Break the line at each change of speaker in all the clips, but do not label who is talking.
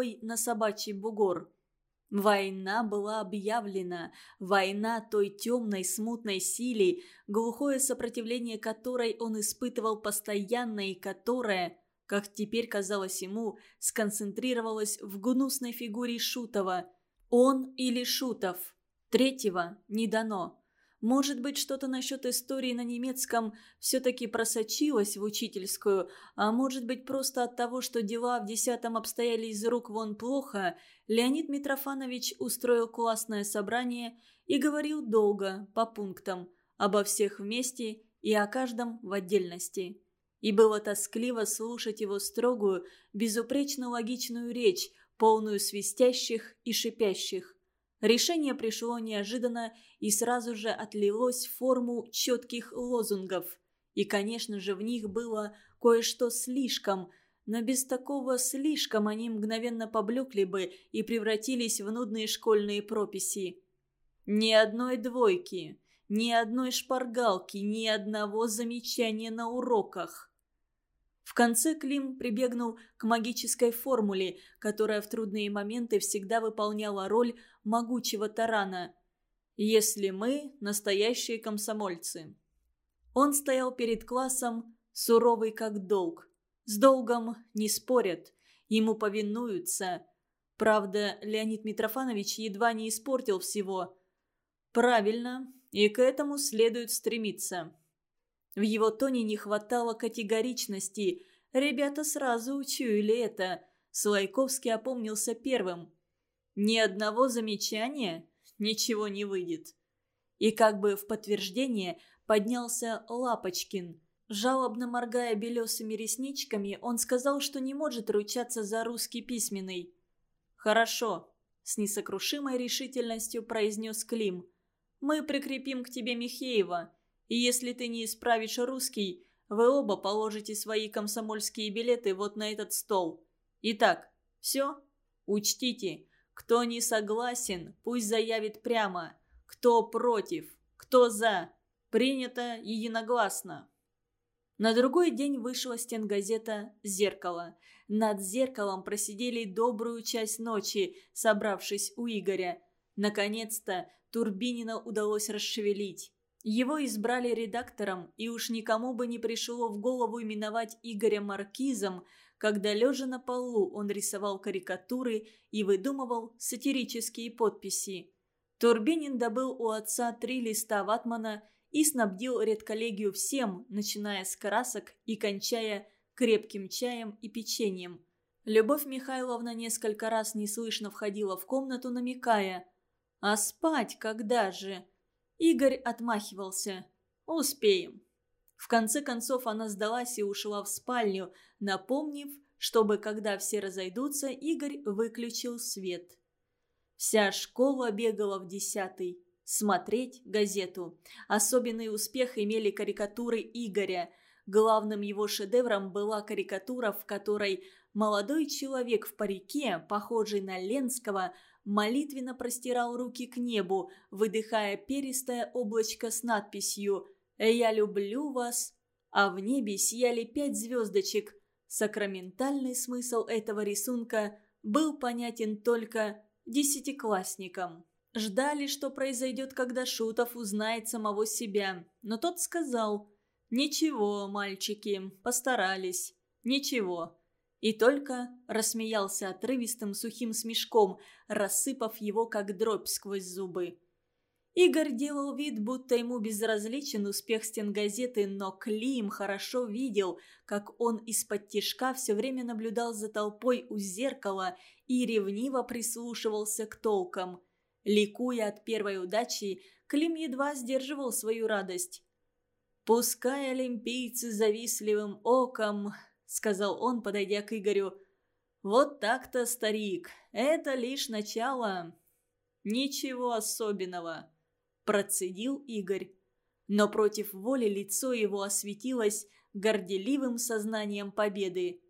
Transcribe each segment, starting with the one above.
рукой на собачий бугор. Война была объявлена, война той темной смутной силе, глухое сопротивление которой он испытывал постоянно и которая, как теперь казалось ему, сконцентрировалась в гнусной фигуре Шутова. Он или Шутов. Третьего не дано. Может быть, что-то насчет истории на немецком все-таки просочилось в учительскую, а может быть, просто от того, что дела в десятом обстояли из рук вон плохо, Леонид Митрофанович устроил классное собрание и говорил долго, по пунктам, обо всех вместе и о каждом в отдельности. И было тоскливо слушать его строгую, безупречно логичную речь, полную свистящих и шипящих. Решение пришло неожиданно и сразу же отлилось в форму четких лозунгов. И, конечно же, в них было кое-что слишком, но без такого слишком они мгновенно поблекли бы и превратились в нудные школьные прописи. Ни одной двойки, ни одной шпаргалки, ни одного замечания на уроках. В конце Клим прибегнул к магической формуле, которая в трудные моменты всегда выполняла роль могучего тарана. «Если мы настоящие комсомольцы». Он стоял перед классом, суровый как долг. С долгом не спорят, ему повинуются. Правда, Леонид Митрофанович едва не испортил всего. Правильно, и к этому следует стремиться. В его тоне не хватало категоричности. Ребята сразу учуяли это. Слайковский опомнился первым. Ни одного замечания ничего не выйдет. И как бы в подтверждение поднялся Лапочкин. Жалобно моргая белесыми ресничками, он сказал, что не может ручаться за русский письменный. «Хорошо», — с несокрушимой решительностью произнес Клим. «Мы прикрепим к тебе Михеева. И если ты не исправишь русский, вы оба положите свои комсомольские билеты вот на этот стол. Итак, все? Учтите, кто не согласен, пусть заявит прямо. Кто против, кто за. Принято единогласно. На другой день вышла стенгазета «Зеркало». Над зеркалом просидели добрую часть ночи, собравшись у Игоря. Наконец-то Турбинина удалось расшевелить. Его избрали редактором, и уж никому бы не пришло в голову именовать Игоря Маркизом, когда, лежа на полу, он рисовал карикатуры и выдумывал сатирические подписи. Турбинин добыл у отца три листа ватмана и снабдил редколлегию всем, начиная с красок и кончая крепким чаем и печеньем. Любовь Михайловна несколько раз неслышно входила в комнату, намекая «А спать когда же?» Игорь отмахивался. «Успеем». В конце концов она сдалась и ушла в спальню, напомнив, чтобы, когда все разойдутся, Игорь выключил свет. Вся школа бегала в десятый. Смотреть газету. Особенный успех имели карикатуры Игоря. Главным его шедевром была карикатура, в которой молодой человек в парике, похожий на Ленского, молитвенно простирал руки к небу, выдыхая перистое облачко с надписью «Я люблю вас», а в небе сияли пять звездочек. Сакраментальный смысл этого рисунка был понятен только десятиклассникам. Ждали, что произойдет, когда Шутов узнает самого себя, но тот сказал «Ничего, мальчики, постарались, ничего». И только рассмеялся отрывистым сухим смешком, рассыпав его как дробь сквозь зубы. Игорь делал вид, будто ему безразличен успех стенгазеты, но Клим хорошо видел, как он из-под тишка все время наблюдал за толпой у зеркала и ревниво прислушивался к толкам. Ликуя от первой удачи, Клим едва сдерживал свою радость. «Пускай олимпийцы завистливым оком сказал он, подойдя к Игорю. «Вот так-то, старик, это лишь начало». «Ничего особенного», – процедил Игорь. Но против воли лицо его осветилось горделивым сознанием победы.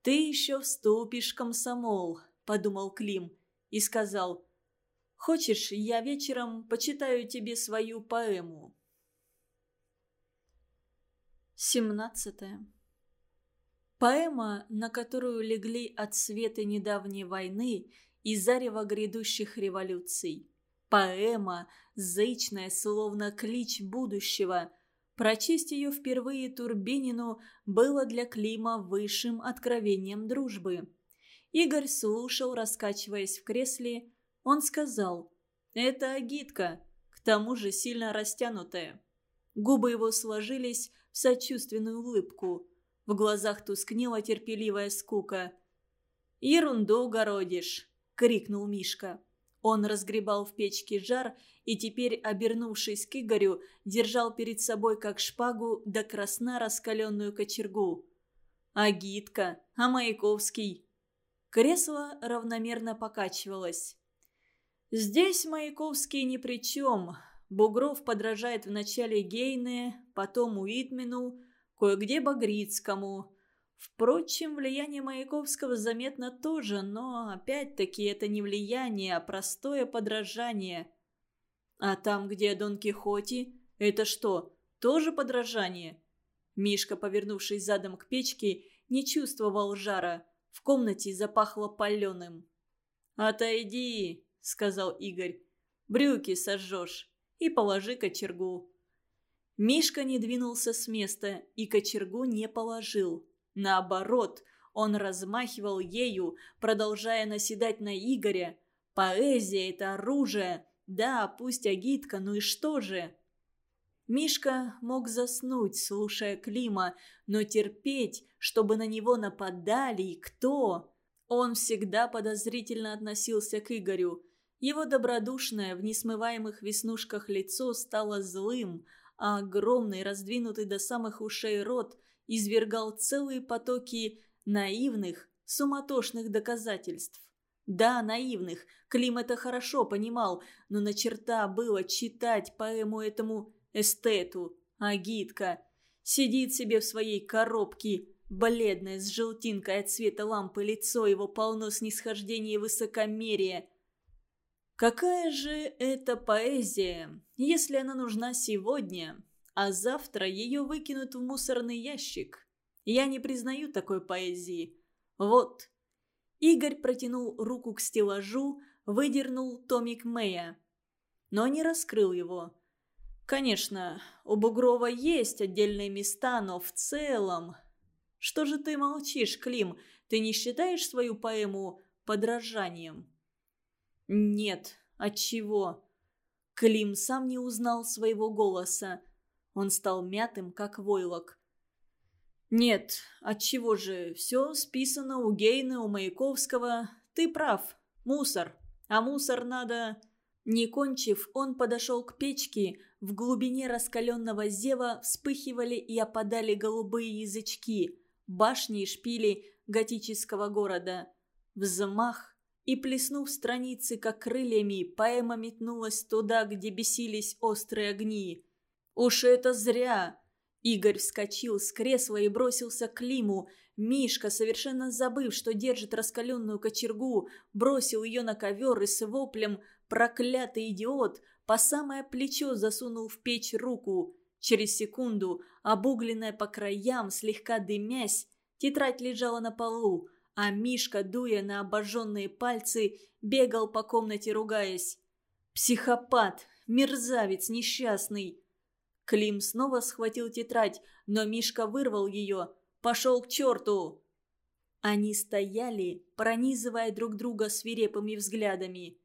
«Ты еще вступишь, комсомол», – подумал Клим и сказал. «Хочешь, я вечером почитаю тебе свою поэму?» Семнадцатое. Поэма, на которую легли отсветы недавней войны и зарево грядущих революций. Поэма, зычная, словно клич будущего. Прочесть ее впервые Турбинину было для Клима высшим откровением дружбы. Игорь слушал, раскачиваясь в кресле. Он сказал, «Это агитка, к тому же сильно растянутая». Губы его сложились в сочувственную улыбку. В глазах тускнела терпеливая скука. «Ерунду городишь!» — крикнул Мишка. Он разгребал в печке жар и теперь, обернувшись к Игорю, держал перед собой как шпагу до да красна раскаленную кочергу. «Агитка! А Маяковский?» Кресло равномерно покачивалось. «Здесь Маяковский ни при чем. Бугров подражает вначале Гейне, потом Уитмену, кое-где Багрицкому. Впрочем, влияние Маяковского заметно тоже, но опять-таки это не влияние, а простое подражание. А там, где Дон Кихоти, это что, тоже подражание? Мишка, повернувшись задом к печке, не чувствовал жара. В комнате запахло паленым. «Отойди», — сказал Игорь. «Брюки сожжешь и положи кочергу». Мишка не двинулся с места и кочергу не положил. Наоборот, он размахивал ею, продолжая наседать на Игоря. Поэзия — это оружие. Да, пусть агитка, ну и что же? Мишка мог заснуть, слушая Клима, но терпеть, чтобы на него нападали и кто? Он всегда подозрительно относился к Игорю. Его добродушное в несмываемых веснушках лицо стало злым, а огромный, раздвинутый до самых ушей рот извергал целые потоки наивных, суматошных доказательств. Да, наивных, Клим это хорошо понимал, но на черта было читать поэму этому эстету, агитка. Сидит себе в своей коробке, бледное, с желтинкой от цвета лампы лицо его полно снисхождения и высокомерия. Какая же это поэзия, если она нужна сегодня, а завтра ее выкинут в мусорный ящик? Я не признаю такой поэзии. Вот. Игорь протянул руку к стеллажу, выдернул томик Мэя, но не раскрыл его. Конечно, у Бугрова есть отдельные места, но в целом... Что же ты молчишь, Клим? Ты не считаешь свою поэму подражанием? «Нет, отчего?» Клим сам не узнал своего голоса. Он стал мятым, как войлок. «Нет, отчего же? Все списано у Гейна, у Маяковского. Ты прав. Мусор. А мусор надо...» Не кончив, он подошел к печке. В глубине раскаленного зева вспыхивали и опадали голубые язычки. Башни и шпили готического города. Взмах, и, плеснув страницы, как крыльями, поэма метнулась туда, где бесились острые огни. «Уж это зря!» Игорь вскочил с кресла и бросился к Лиму. Мишка, совершенно забыв, что держит раскаленную кочергу, бросил ее на ковер и с воплем «Проклятый идиот!» по самое плечо засунул в печь руку. Через секунду, обугленная по краям, слегка дымясь, тетрадь лежала на полу а Мишка, дуя на обожженные пальцы, бегал по комнате, ругаясь. «Психопат! Мерзавец несчастный!» Клим снова схватил тетрадь, но Мишка вырвал ее. «Пошел к черту!» Они стояли, пронизывая друг друга свирепыми взглядами.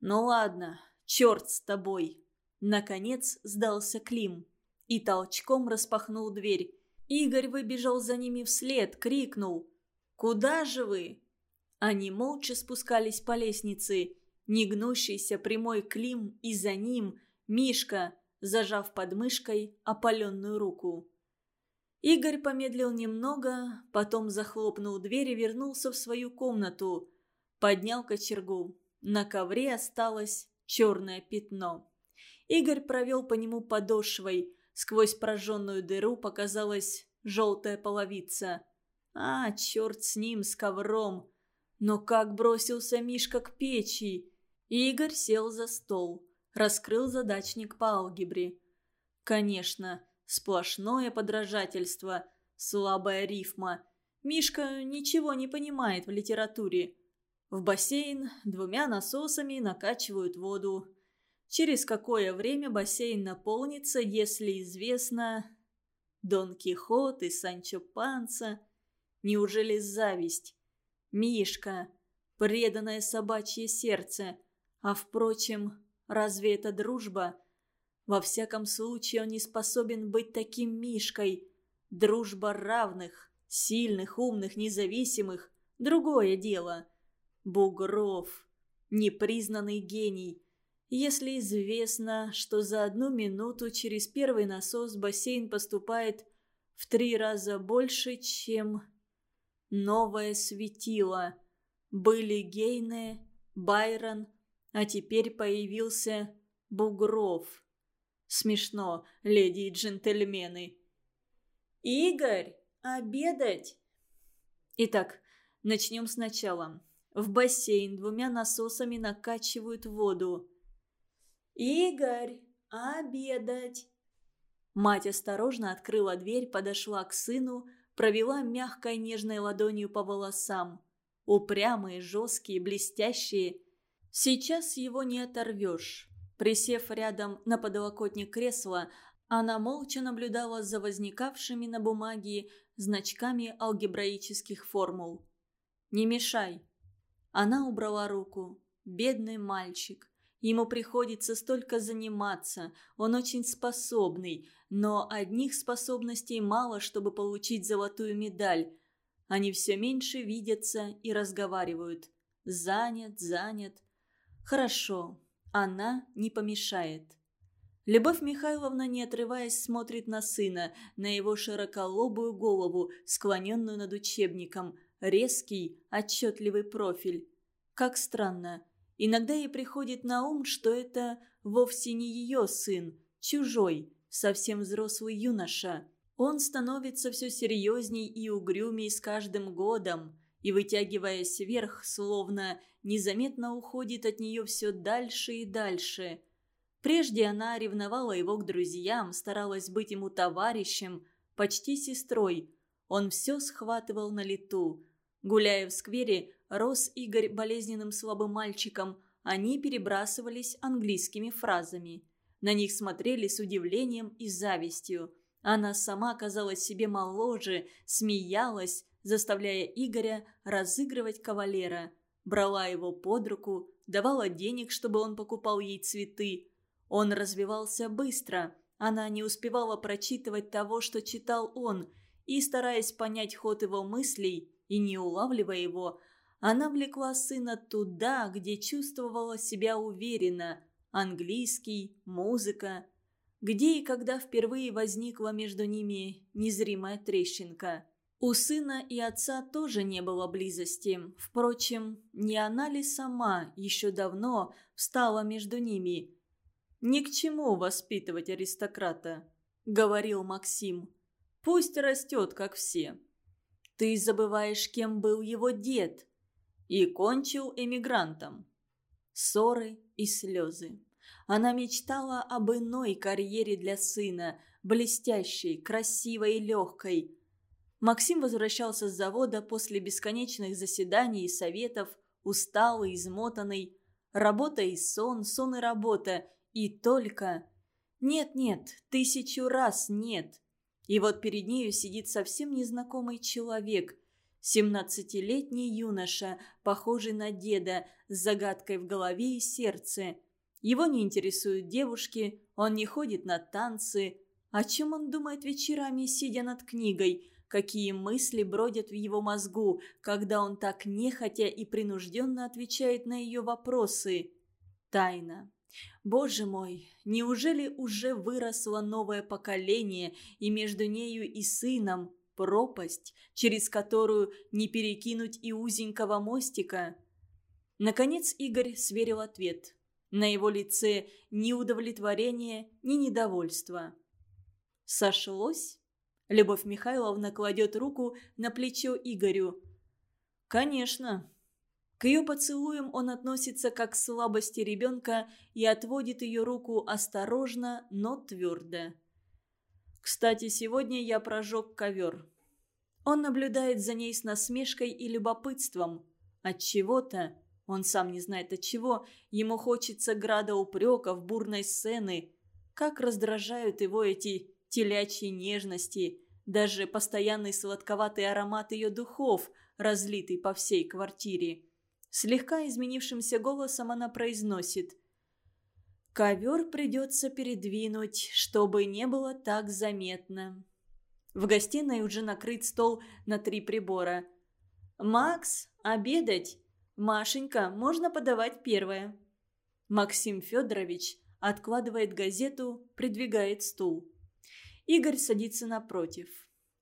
«Ну ладно, черт с тобой!» Наконец сдался Клим и толчком распахнул дверь. Игорь выбежал за ними вслед, крикнул. Куда же вы?» Они молча спускались по лестнице. Негнущийся прямой Клим и за ним Мишка, зажав под мышкой опаленную руку. Игорь помедлил немного, потом захлопнул дверь и вернулся в свою комнату. Поднял кочергу. На ковре осталось черное пятно. Игорь провел по нему подошвой. Сквозь прожженную дыру показалась желтая половица. А, черт с ним, с ковром. Но как бросился Мишка к печи? Игорь сел за стол, раскрыл задачник по алгебре. Конечно, сплошное подражательство, слабая рифма. Мишка ничего не понимает в литературе. В бассейн двумя насосами накачивают воду. Через какое время бассейн наполнится, если известно... Дон Кихот и Санчо Панса. Неужели зависть? Мишка, преданное собачье сердце. А впрочем, разве это дружба? Во всяком случае, он не способен быть таким Мишкой. Дружба равных, сильных, умных, независимых – другое дело. Бугров, непризнанный гений. Если известно, что за одну минуту через первый насос бассейн поступает в три раза больше, чем новое светило. Были Гейне, Байрон, а теперь появился Бугров. Смешно, леди и джентльмены. «Игорь, обедать!» Итак, начнем сначала. В бассейн двумя насосами накачивают воду. «Игорь, обедать!» Мать осторожно открыла дверь, подошла к сыну, провела мягкой нежной ладонью по волосам. Упрямые, жесткие, блестящие. Сейчас его не оторвешь. Присев рядом на подлокотник кресла, она молча наблюдала за возникавшими на бумаге значками алгебраических формул. «Не мешай!» Она убрала руку. «Бедный мальчик. Ему приходится столько заниматься, он очень способный, но одних способностей мало, чтобы получить золотую медаль. Они все меньше видятся и разговаривают. Занят, занят. Хорошо, она не помешает. Любовь Михайловна, не отрываясь, смотрит на сына, на его широколобую голову, склоненную над учебником, резкий, отчетливый профиль. Как странно. Иногда ей приходит на ум, что это вовсе не ее сын, чужой, совсем взрослый юноша. Он становится все серьезней и угрюмей с каждым годом и, вытягиваясь вверх, словно незаметно уходит от нее все дальше и дальше. Прежде она ревновала его к друзьям, старалась быть ему товарищем, почти сестрой. Он все схватывал на лету. Гуляя в сквере, рос Игорь болезненным слабым мальчиком, они перебрасывались английскими фразами. На них смотрели с удивлением и завистью. Она сама казалась себе моложе, смеялась, заставляя Игоря разыгрывать кавалера. Брала его под руку, давала денег, чтобы он покупал ей цветы. Он развивался быстро. Она не успевала прочитывать того, что читал он, и, стараясь понять ход его мыслей и не улавливая его, она влекла сына туда, где чувствовала себя уверенно. Английский, музыка. Где и когда впервые возникла между ними незримая трещинка. У сына и отца тоже не было близости. Впрочем, не она ли сама еще давно встала между ними? «Ни к чему воспитывать аристократа», — говорил Максим. «Пусть растет, как все. Ты забываешь, кем был его дед. И кончил эмигрантом». Ссоры и слезы. Она мечтала об иной карьере для сына, блестящей, красивой и легкой. Максим возвращался с завода после бесконечных заседаний и советов, усталый, измотанный. Работа и сон, сон и работа. И только... Нет-нет, тысячу раз нет. И вот перед нею сидит совсем незнакомый человек. Семнадцатилетний юноша, похожий на деда, с загадкой в голове и сердце. Его не интересуют девушки, он не ходит на танцы. О чем он думает вечерами, сидя над книгой – какие мысли бродят в его мозгу, когда он так нехотя и принужденно отвечает на ее вопросы. Тайна. Боже мой, неужели уже выросло новое поколение, и между нею и сыном пропасть, через которую не перекинуть и узенького мостика? Наконец Игорь сверил ответ. На его лице ни удовлетворение, ни недовольство. Сошлось? Любовь Михайловна кладет руку на плечо Игорю. «Конечно». К ее поцелуям он относится как к слабости ребенка и отводит ее руку осторожно, но твердо. «Кстати, сегодня я прожег ковер». Он наблюдает за ней с насмешкой и любопытством. От чего-то, он сам не знает от чего, ему хочется града упреков, бурной сцены. Как раздражают его эти телячьи нежности, даже постоянный сладковатый аромат ее духов, разлитый по всей квартире. Слегка изменившимся голосом она произносит «Ковер придется передвинуть, чтобы не было так заметно». В гостиной уже накрыт стол на три прибора. «Макс, обедать! Машенька, можно подавать первое». Максим Федорович откладывает газету, придвигает стул. Игорь садится напротив.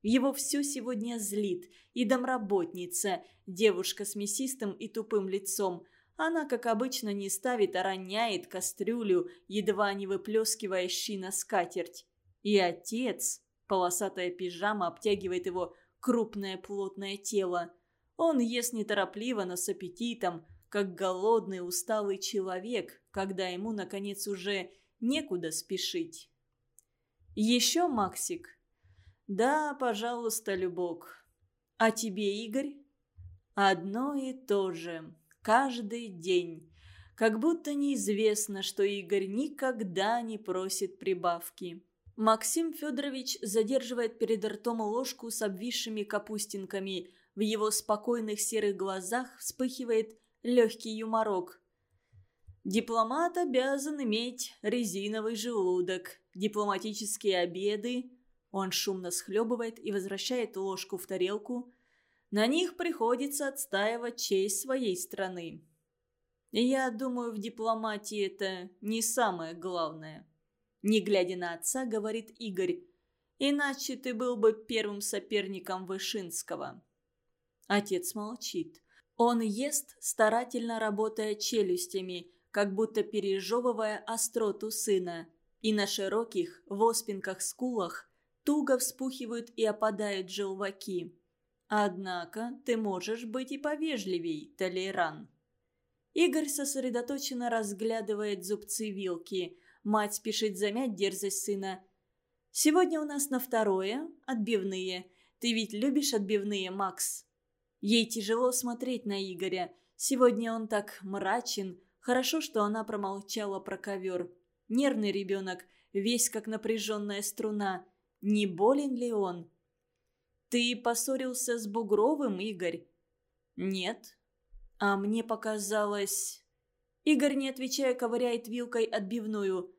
Его все сегодня злит. И домработница, девушка с мясистым и тупым лицом. Она, как обычно, не ставит, а роняет кастрюлю, едва не выплескивая щи на скатерть. И отец, полосатая пижама обтягивает его крупное плотное тело. Он ест неторопливо, но с аппетитом, как голодный усталый человек, когда ему, наконец, уже некуда спешить. «Еще, Максик?» «Да, пожалуйста, Любок. А тебе, Игорь?» «Одно и то же. Каждый день. Как будто неизвестно, что Игорь никогда не просит прибавки». Максим Федорович задерживает перед ртом ложку с обвисшими капустинками. В его спокойных серых глазах вспыхивает легкий юморок. Дипломат обязан иметь резиновый желудок. Дипломатические обеды. Он шумно схлебывает и возвращает ложку в тарелку. На них приходится отстаивать честь своей страны. Я думаю, в дипломатии это не самое главное. Не глядя на отца, говорит Игорь. Иначе ты был бы первым соперником Вышинского. Отец молчит. Он ест, старательно работая челюстями, как будто пережевывая остроту сына. И на широких, в оспинках скулах туго вспухивают и опадают желваки. Однако ты можешь быть и повежливей, Толеран. Игорь сосредоточенно разглядывает зубцы вилки. Мать спешит замять дерзость сына. «Сегодня у нас на второе – отбивные. Ты ведь любишь отбивные, Макс?» Ей тяжело смотреть на Игоря. Сегодня он так мрачен. Хорошо, что она промолчала про ковер. Нервный ребенок, весь как напряженная струна. Не болен ли он? «Ты поссорился с Бугровым, Игорь?» «Нет». «А мне показалось...» Игорь, не отвечая, ковыряет вилкой отбивную.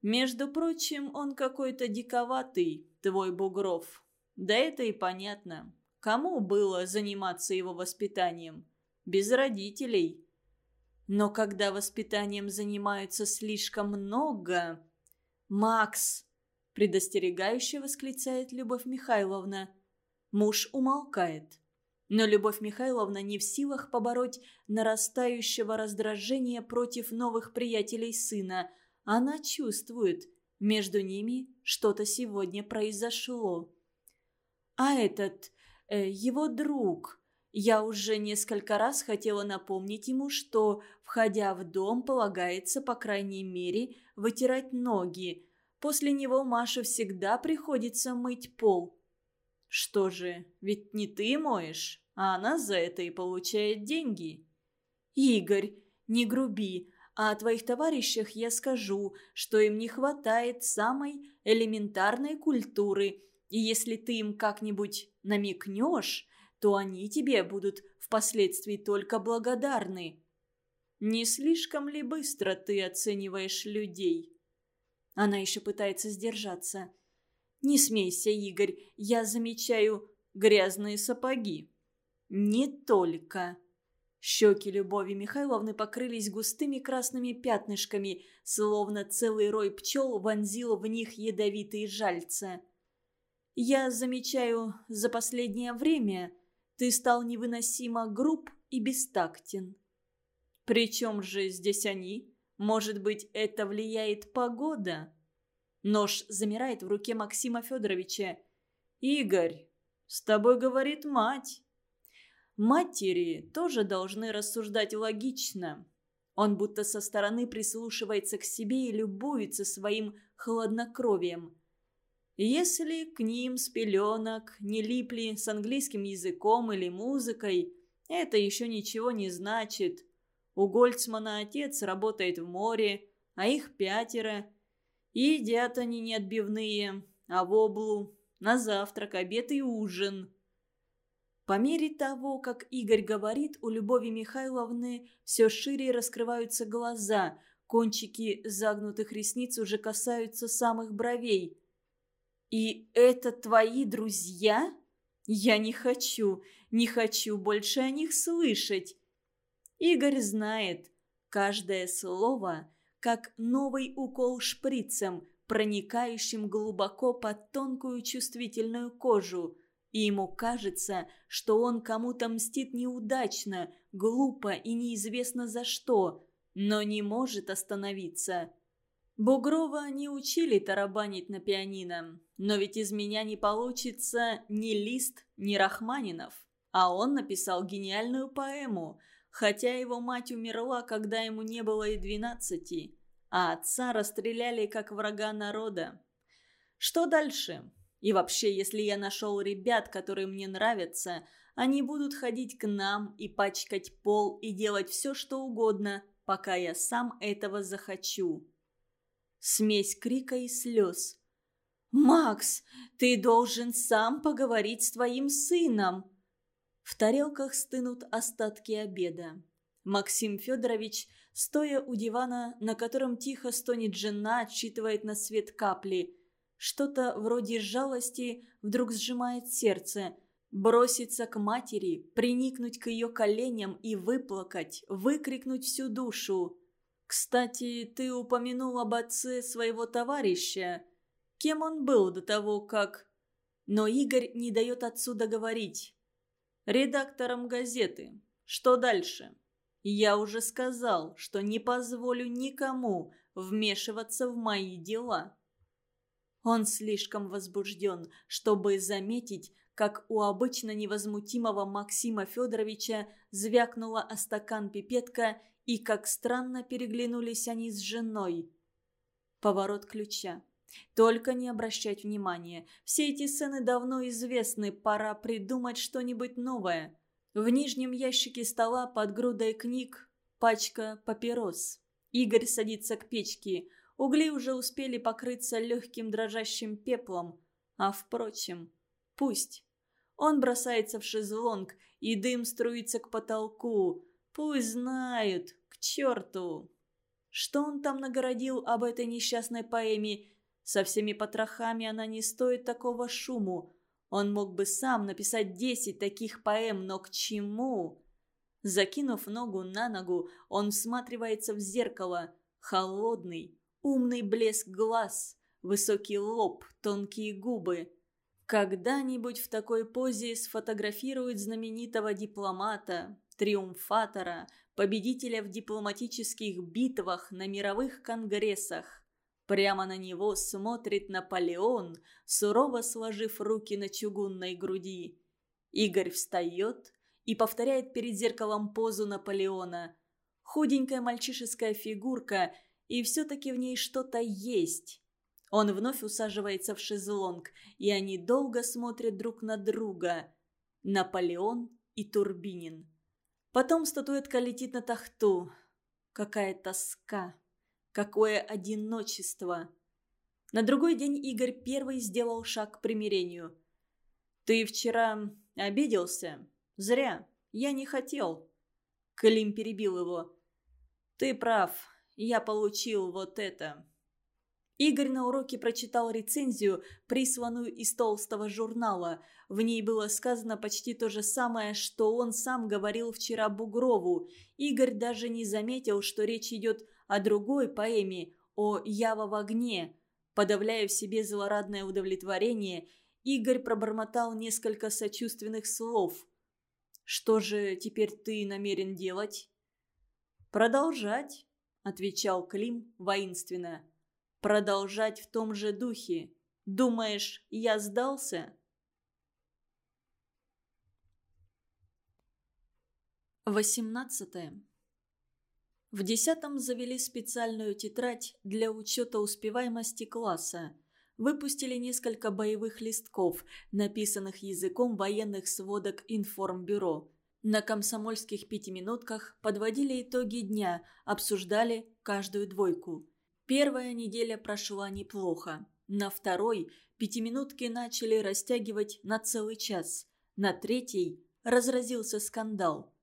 «Между прочим, он какой-то диковатый, твой Бугров. Да это и понятно. Кому было заниматься его воспитанием? Без родителей. Но когда воспитанием занимаются слишком много... «Макс!» – предостерегающе восклицает Любовь Михайловна. Муж умолкает. Но Любовь Михайловна не в силах побороть нарастающего раздражения против новых приятелей сына. Она чувствует, между ними что-то сегодня произошло. А этот, э, его друг, я уже несколько раз хотела напомнить ему, что, входя в дом, полагается, по крайней мере, вытирать ноги. После него Маше всегда приходится мыть пол. «Что же, ведь не ты моешь, а она за это и получает деньги». «Игорь, не груби, а о твоих товарищах я скажу, что им не хватает самой элементарной культуры, и если ты им как-нибудь намекнешь, то они тебе будут впоследствии только благодарны». «Не слишком ли быстро ты оцениваешь людей?» Она еще пытается сдержаться. «Не смейся, Игорь, я замечаю грязные сапоги». «Не только». Щеки Любови Михайловны покрылись густыми красными пятнышками, словно целый рой пчел вонзил в них ядовитые жальца. «Я замечаю, за последнее время ты стал невыносимо груб и бестактен». «Причем же здесь они? Может быть, это влияет погода?» Нож замирает в руке Максима Федоровича. «Игорь, с тобой говорит мать». Матери тоже должны рассуждать логично. Он будто со стороны прислушивается к себе и любуется своим хладнокровием. Если к ним с пеленок не липли с английским языком или музыкой, это еще ничего не значит. У Гольцмана отец работает в море, а их пятеро. И едят они не отбивные, а в облу, на завтрак, обед и ужин. По мере того, как Игорь говорит, у Любови Михайловны все шире раскрываются глаза, кончики загнутых ресниц уже касаются самых бровей – «И это твои друзья? Я не хочу, не хочу больше о них слышать». Игорь знает, каждое слово, как новый укол шприцем, проникающим глубоко под тонкую чувствительную кожу, и ему кажется, что он кому-то мстит неудачно, глупо и неизвестно за что, но не может остановиться. Бугрова не учили тарабанить на пианино, но ведь из меня не получится ни Лист, ни Рахманинов. А он написал гениальную поэму, хотя его мать умерла, когда ему не было и двенадцати, а отца расстреляли как врага народа. Что дальше? И вообще, если я нашел ребят, которые мне нравятся, они будут ходить к нам и пачкать пол и делать все, что угодно, пока я сам этого захочу. Смесь крика и слез. «Макс, ты должен сам поговорить с твоим сыном!» В тарелках стынут остатки обеда. Максим Федорович, стоя у дивана, на котором тихо стонет жена, отсчитывает на свет капли. Что-то вроде жалости вдруг сжимает сердце. Броситься к матери, приникнуть к ее коленям и выплакать, выкрикнуть всю душу. «Кстати, ты упомянул об отце своего товарища. Кем он был до того, как...» Но Игорь не дает отцу договорить. «Редактором газеты. Что дальше?» «Я уже сказал, что не позволю никому вмешиваться в мои дела». Он слишком возбужден, чтобы заметить, как у обычно невозмутимого Максима Федоровича звякнула о стакан пипетка и как странно переглянулись они с женой. Поворот ключа. Только не обращать внимания. Все эти сцены давно известны, пора придумать что-нибудь новое. В нижнем ящике стола под грудой книг пачка папирос. Игорь садится к печке. Угли уже успели покрыться легким дрожащим пеплом. А впрочем, пусть. Он бросается в шезлонг, и дым струится к потолку. Пусть знают, к черту! Что он там нагородил об этой несчастной поэме? Со всеми потрохами она не стоит такого шуму. Он мог бы сам написать десять таких поэм, но к чему? Закинув ногу на ногу, он всматривается в зеркало. Холодный, умный блеск глаз, высокий лоб, тонкие губы. Когда-нибудь в такой позе сфотографируют знаменитого дипломата, триумфатора, победителя в дипломатических битвах на мировых конгрессах. Прямо на него смотрит Наполеон, сурово сложив руки на чугунной груди. Игорь встает и повторяет перед зеркалом позу Наполеона. Худенькая мальчишеская фигурка, и все-таки в ней что-то есть. Он вновь усаживается в шезлонг, и они долго смотрят друг на друга. Наполеон и Турбинин. Потом статуэтка летит на тахту. Какая тоска. Какое одиночество. На другой день Игорь первый сделал шаг к примирению. «Ты вчера обиделся? Зря. Я не хотел». Клим перебил его. «Ты прав. Я получил вот это». Игорь на уроке прочитал рецензию, присланную из толстого журнала. В ней было сказано почти то же самое, что он сам говорил вчера Бугрову. Игорь даже не заметил, что речь идет о другой поэме, о «Ява в огне». Подавляя в себе злорадное удовлетворение, Игорь пробормотал несколько сочувственных слов. «Что же теперь ты намерен делать?» «Продолжать», — отвечал Клим воинственно продолжать в том же духе. Думаешь, я сдался?» Восемнадцатое. В десятом завели специальную тетрадь для учета успеваемости класса. выпустили несколько боевых листков, написанных языком военных сводок информбюро. На комсомольских пятиминутках подводили итоги дня, обсуждали каждую двойку. Первая неделя прошла неплохо. На второй пятиминутки начали растягивать на целый час. На третьей разразился скандал.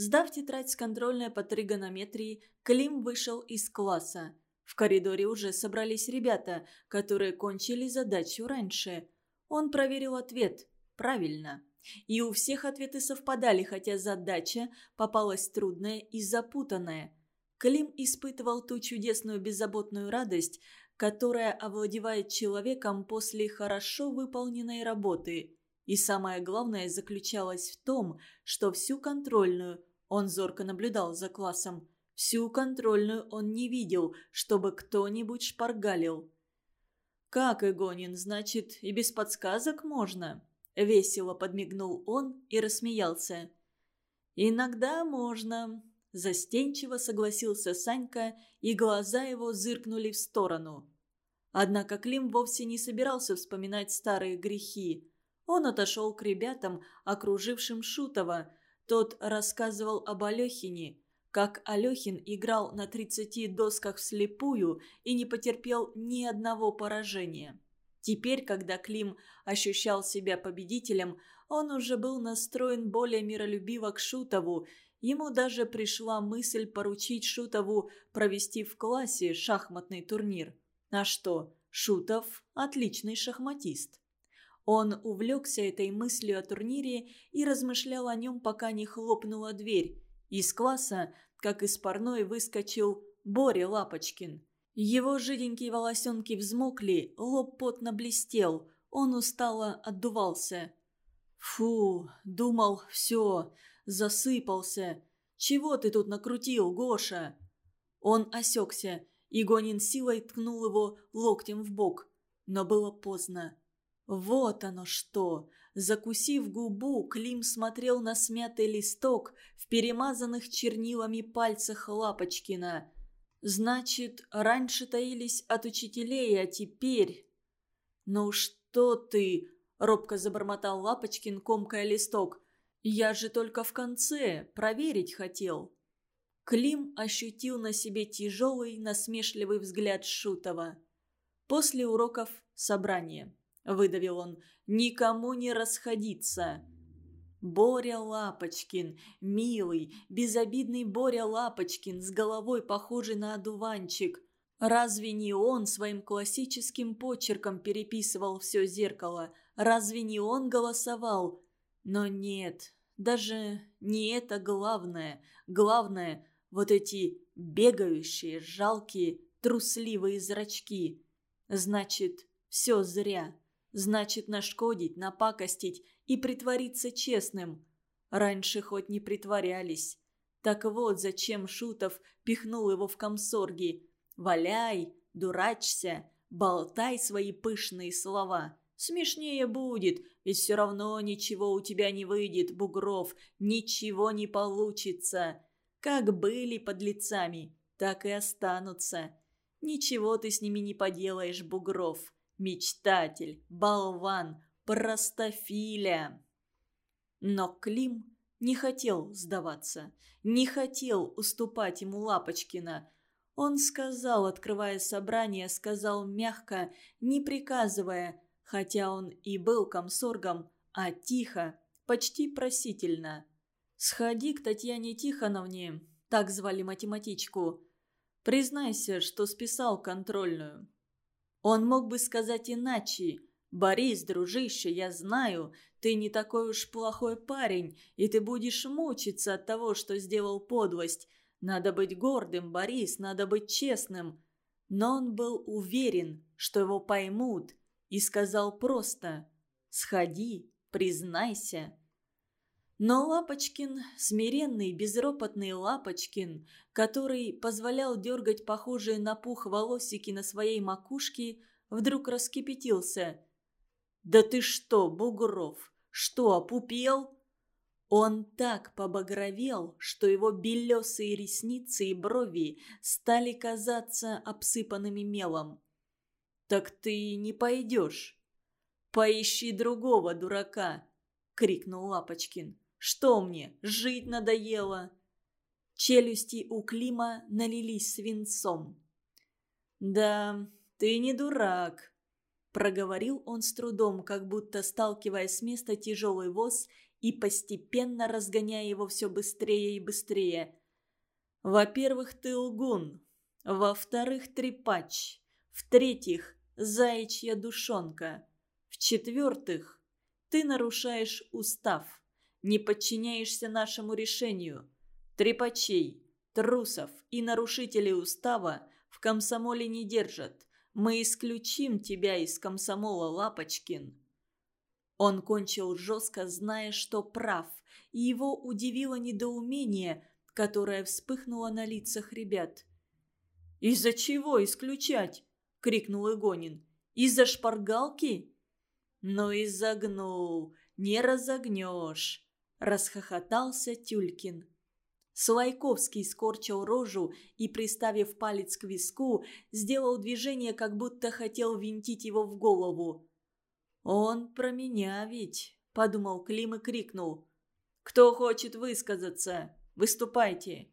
Сдав тетрадь с контрольной по тригонометрии, Клим вышел из класса. В коридоре уже собрались ребята, которые кончили задачу раньше. Он проверил ответ. Правильно. И у всех ответы совпадали, хотя задача попалась трудная и запутанная. Клим испытывал ту чудесную беззаботную радость, которая овладевает человеком после хорошо выполненной работы. И самое главное заключалось в том, что всю контрольную он зорко наблюдал за классом. Всю контрольную он не видел, чтобы кто-нибудь шпаргалил. «Как, Игонин, значит, и без подсказок можно?» Весело подмигнул он и рассмеялся. «Иногда можно», – застенчиво согласился Санька, и глаза его зыркнули в сторону. Однако Клим вовсе не собирался вспоминать старые грехи. Он отошел к ребятам, окружившим Шутова. Тот рассказывал об Алехине, как Алехин играл на 30 досках вслепую и не потерпел ни одного поражения. Теперь, когда Клим ощущал себя победителем, он уже был настроен более миролюбиво к Шутову. Ему даже пришла мысль поручить Шутову провести в классе шахматный турнир. А что, Шутов – отличный шахматист. Он увлекся этой мыслью о турнире и размышлял о нем, пока не хлопнула дверь. Из класса, как из парной, выскочил Боря Лапочкин. Его жиденькие волосенки взмокли, лоб потно блестел, он устало отдувался. «Фу, думал, все, засыпался. Чего ты тут накрутил, Гоша?» Он осекся, и Гонин силой ткнул его локтем в бок. Но было поздно. Вот оно что! Закусив губу, Клим смотрел на смятый листок в перемазанных чернилами пальцах Лапочкина – Значит, раньше таились от учителей, а теперь... «Ну что ты?» – робко забормотал Лапочкин, комкая листок. «Я же только в конце, проверить хотел». Клим ощутил на себе тяжелый, насмешливый взгляд Шутова. После уроков собрание. Выдавил он. «Никому не расходиться». Боря Лапочкин, милый, безобидный Боря Лапочкин, с головой похожий на одуванчик. Разве не он своим классическим почерком переписывал все зеркало? Разве не он голосовал? Но нет, даже не это главное. Главное – вот эти бегающие, жалкие, трусливые зрачки. Значит, все зря. Значит, нашкодить, напакостить и притвориться честным. Раньше хоть не притворялись. Так вот, зачем Шутов пихнул его в комсорги. «Валяй, дурачься, болтай свои пышные слова». Смешнее будет, ведь все равно ничего у тебя не выйдет, Бугров, ничего не получится. Как были подлецами, так и останутся. Ничего ты с ними не поделаешь, Бугров. Мечтатель, болван, простофиля. Но Клим не хотел сдаваться, не хотел уступать ему Лапочкина. Он сказал, открывая собрание, сказал мягко, не приказывая, хотя он и был комсоргом, а тихо, почти просительно. «Сходи к Татьяне Тихоновне», так звали математичку. «Признайся, что списал контрольную». Он мог бы сказать иначе. «Борис, дружище, я знаю, ты не такой уж плохой парень, и ты будешь мучиться от того, что сделал подлость. Надо быть гордым, Борис, надо быть честным». Но он был уверен, что его поймут, и сказал просто «Сходи, признайся». Но Лапочкин, смиренный, безропотный Лапочкин, который позволял дергать похожие на пух волосики на своей макушке, вдруг раскипятился. «Да ты что, Бугров, что, опупел?» Он так побагровел, что его белесые ресницы и брови стали казаться обсыпанными мелом. «Так ты не пойдешь». «Поищи другого дурака», — крикнул Лапочкин. «Что мне, жить надоело?» Челюсти у Клима налились свинцом. «Да, ты не дурак», — проговорил он с трудом, как будто сталкивая с места тяжелый воз и постепенно разгоняя его все быстрее и быстрее. «Во-первых, ты лгун. Во-вторых, трепач. В-третьих, заячья душонка. В-четвертых, ты нарушаешь устав, не подчиняешься нашему решению. Трепачей, трусов и нарушителей устава в комсомоле не держат. Мы исключим тебя из комсомола, Лапочкин». Он кончил жестко, зная, что прав, и его удивило недоумение, которое вспыхнуло на лицах ребят. «Из-за чего исключать?» — крикнул Игонин. «Из-за шпаргалки?» «Ну и загнул, не разогнешь!» — расхохотался Тюлькин. Слайковский скорчил рожу и, приставив палец к виску, сделал движение, как будто хотел винтить его в голову. «Он про меня ведь», — подумал Клим и крикнул. «Кто хочет высказаться? Выступайте!»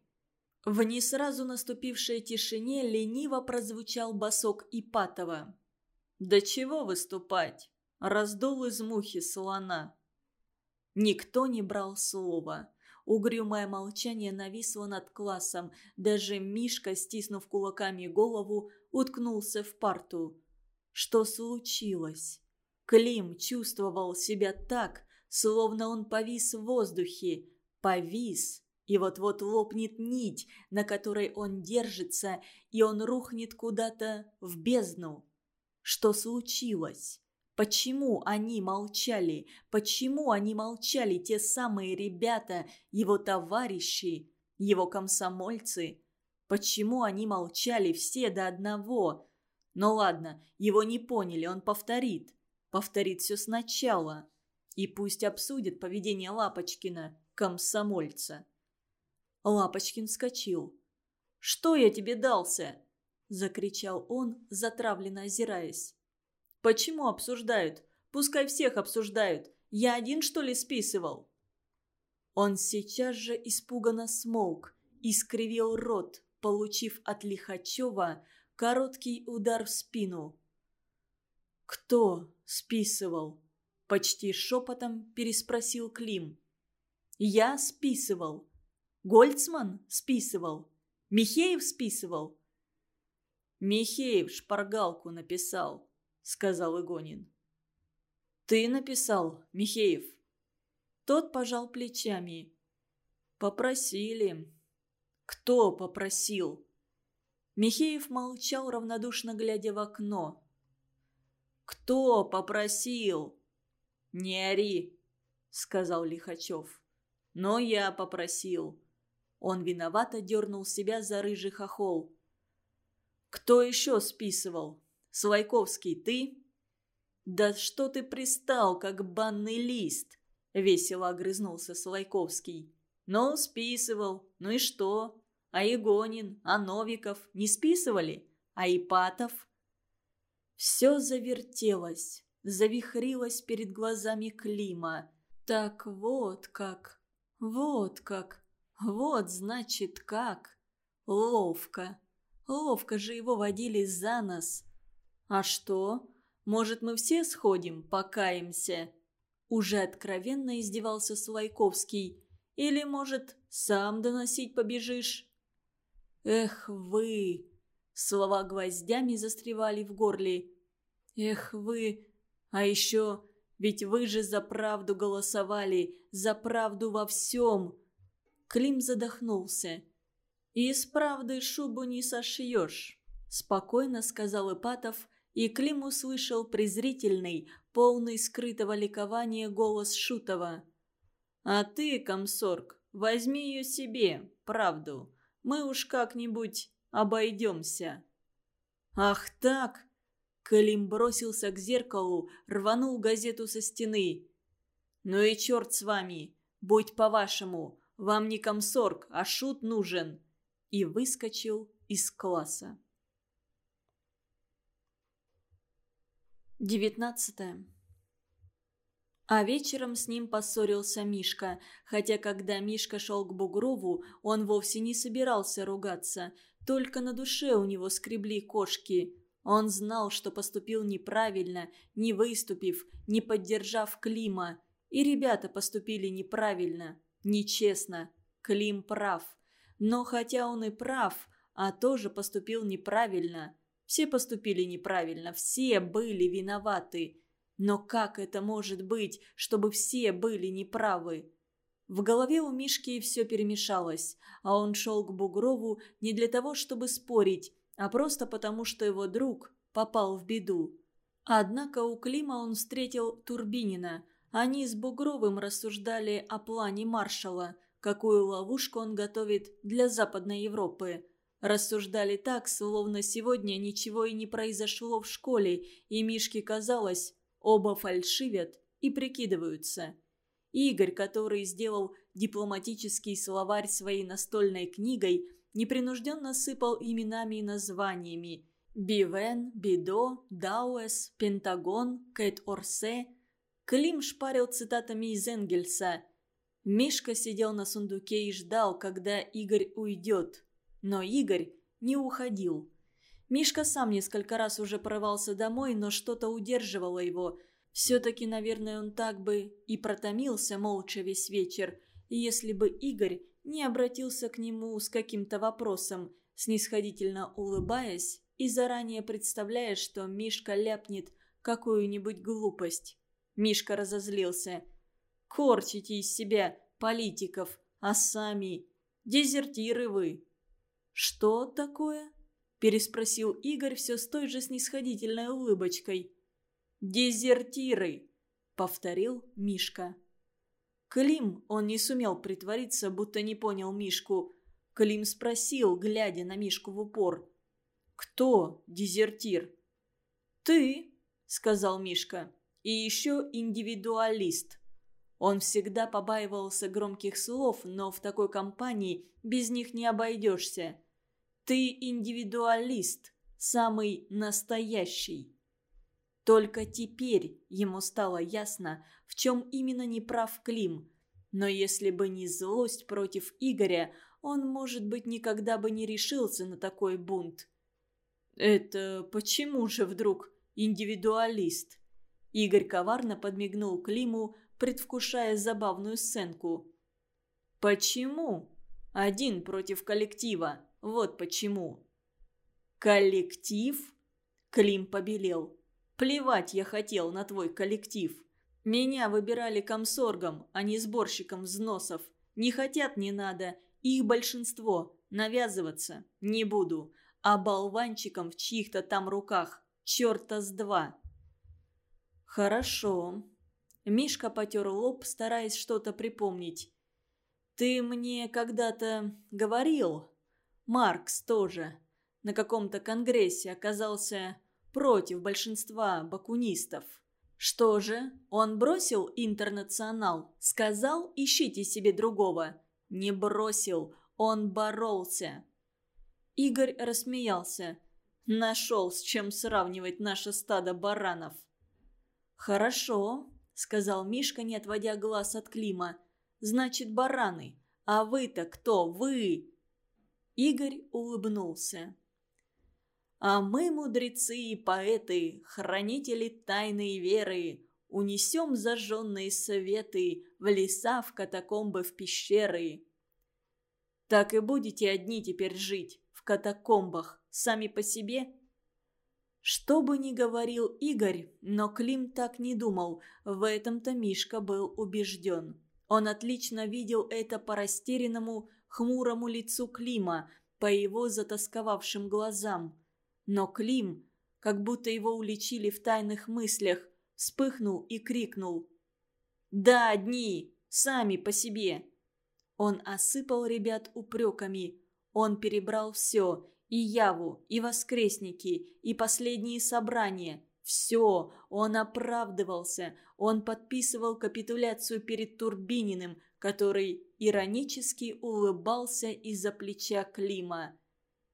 В не сразу наступившей тишине лениво прозвучал босок Ипатова. «Да чего выступать? Раздул из мухи слона». Никто не брал слова. Угрюмое молчание нависло над классом. Даже Мишка, стиснув кулаками голову, уткнулся в парту. Что случилось? Клим чувствовал себя так, словно он повис в воздухе. Повис и вот-вот лопнет нить, на которой он держится, и он рухнет куда-то в бездну. Что случилось? Почему они молчали? Почему они молчали, те самые ребята, его товарищи, его комсомольцы? Почему они молчали все до одного? Ну ладно, его не поняли, он повторит. Повторит все сначала. И пусть обсудит поведение Лапочкина, комсомольца. Лапочкин вскочил. «Что я тебе дался?» – закричал он, затравленно озираясь. «Почему обсуждают? Пускай всех обсуждают. Я один, что ли, списывал?» Он сейчас же испуганно смолк и скривил рот, получив от Лихачева короткий удар в спину. «Кто списывал?» – почти шепотом переспросил Клим. «Я списывал», Гольцман списывал? Михеев списывал?» «Михеев шпаргалку написал», — сказал Игонин. «Ты написал, Михеев?» Тот пожал плечами. «Попросили». «Кто попросил?» Михеев молчал, равнодушно глядя в окно. «Кто попросил?» «Не ори», — сказал Лихачев. «Но я попросил». Он виновато дернул себя за рыжий хохол. «Кто еще списывал? Слайковский, ты?» «Да что ты пристал, как банный лист?» — весело огрызнулся Слайковский. «Ну, списывал. Ну и что? А Игонин, а Новиков не списывали? А Ипатов?» Все завертелось, завихрилось перед глазами Клима. Так вот как, вот как. Вот, значит, как. Ловко. Ловко же его водили за нос. А что? Может, мы все сходим, покаемся? Уже откровенно издевался Слайковский. Или, может, сам доносить побежишь? Эх вы! Слова гвоздями застревали в горле. Эх вы! А еще, ведь вы же за правду голосовали, за правду во всем. Клим задохнулся. «Из правды шубу не сошьешь», – спокойно сказал Ипатов, и Клим услышал презрительный, полный скрытого ликования голос Шутова. «А ты, комсорг, возьми ее себе, правду. Мы уж как-нибудь обойдемся». «Ах так!» Клим бросился к зеркалу, рванул газету со стены. «Ну и черт с вами! Будь по-вашему! Вам не комсорг, а шут нужен!» И выскочил из класса. Девятнадцатое. А вечером с ним поссорился Мишка, хотя когда Мишка шел к Бугрову, он вовсе не собирался ругаться, только на душе у него скребли кошки. Он знал, что поступил неправильно, не выступив, не поддержав Клима. И ребята поступили неправильно, нечестно. Клим прав. Но хотя он и прав, а тоже поступил неправильно – все поступили неправильно, все были виноваты. Но как это может быть, чтобы все были неправы? В голове у Мишки все перемешалось, а он шел к Бугрову не для того, чтобы спорить, а просто потому, что его друг попал в беду. Однако у Клима он встретил Турбинина. Они с Бугровым рассуждали о плане маршала, какую ловушку он готовит для Западной Европы. Рассуждали так, словно сегодня ничего и не произошло в школе, и Мишке казалось, оба фальшивят и прикидываются. Игорь, который сделал дипломатический словарь своей настольной книгой, непринужденно сыпал именами и названиями. Бивен, Бидо, Дауэс, Пентагон, Кэт Орсе. Клим шпарил цитатами из Энгельса. Мишка сидел на сундуке и ждал, когда Игорь уйдет. Но Игорь не уходил. Мишка сам несколько раз уже порывался домой, но что-то удерживало его. Все-таки, наверное, он так бы и протомился молча весь вечер, если бы Игорь не обратился к нему с каким-то вопросом, снисходительно улыбаясь и заранее представляя, что Мишка ляпнет какую-нибудь глупость. Мишка разозлился. «Корчите из себя политиков, а сами дезертиры вы!» «Что такое?» – переспросил Игорь все с той же снисходительной улыбочкой. «Дезертиры!» – повторил Мишка. Клим, он не сумел притвориться, будто не понял Мишку. Клим спросил, глядя на Мишку в упор. «Кто дезертир?» «Ты», — сказал Мишка, — «и еще индивидуалист». Он всегда побаивался громких слов, но в такой компании без них не обойдешься. Ты индивидуалист, самый настоящий. Только теперь ему стало ясно, в чем именно неправ Клим. Но если бы не злость против Игоря, он, может быть, никогда бы не решился на такой бунт. «Это почему же вдруг индивидуалист?» Игорь коварно подмигнул Климу, предвкушая забавную сценку. «Почему? Один против коллектива. Вот почему. Коллектив? Клим побелел. Плевать я хотел на твой коллектив. Меня выбирали комсоргом, а не сборщиком взносов. Не хотят, не надо. Их большинство. Навязываться не буду. А болванчиком в чьих-то там руках. Черта с два. Хорошо. Мишка потер лоб, стараясь что-то припомнить. «Ты мне когда-то говорил, Маркс тоже на каком-то конгрессе оказался против большинства бакунистов. Что же, он бросил интернационал, сказал «ищите себе другого». Не бросил, он боролся. Игорь рассмеялся. Нашел, с чем сравнивать наше стадо баранов. «Хорошо», — сказал Мишка, не отводя глаз от Клима. «Значит, бараны. А вы-то кто? Вы?» Игорь улыбнулся. «А мы, мудрецы и поэты, хранители тайной веры, унесем зажженные советы в леса, в катакомбы, в пещеры». «Так и будете одни теперь жить, в катакомбах, сами по себе?» Что бы ни говорил Игорь, но Клим так не думал, в этом-то Мишка был убежден. Он отлично видел это по растерянному, хмурому лицу Клима, по его затасковавшим глазам. Но Клим, как будто его уличили в тайных мыслях, вспыхнул и крикнул. «Да, одни! Сами по себе!» Он осыпал ребят упреками. Он перебрал все, и Яву, и Воскресники, и последние собрания. Все, он оправдывался, он подписывал капитуляцию перед Турбининым, который иронически улыбался из-за плеча Клима.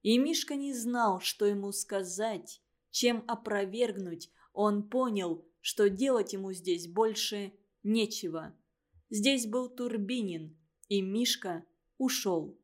И Мишка не знал, что ему сказать, чем опровергнуть. он понял, что делать ему здесь больше нечего. Здесь был Турбинин, и Мишка ушел.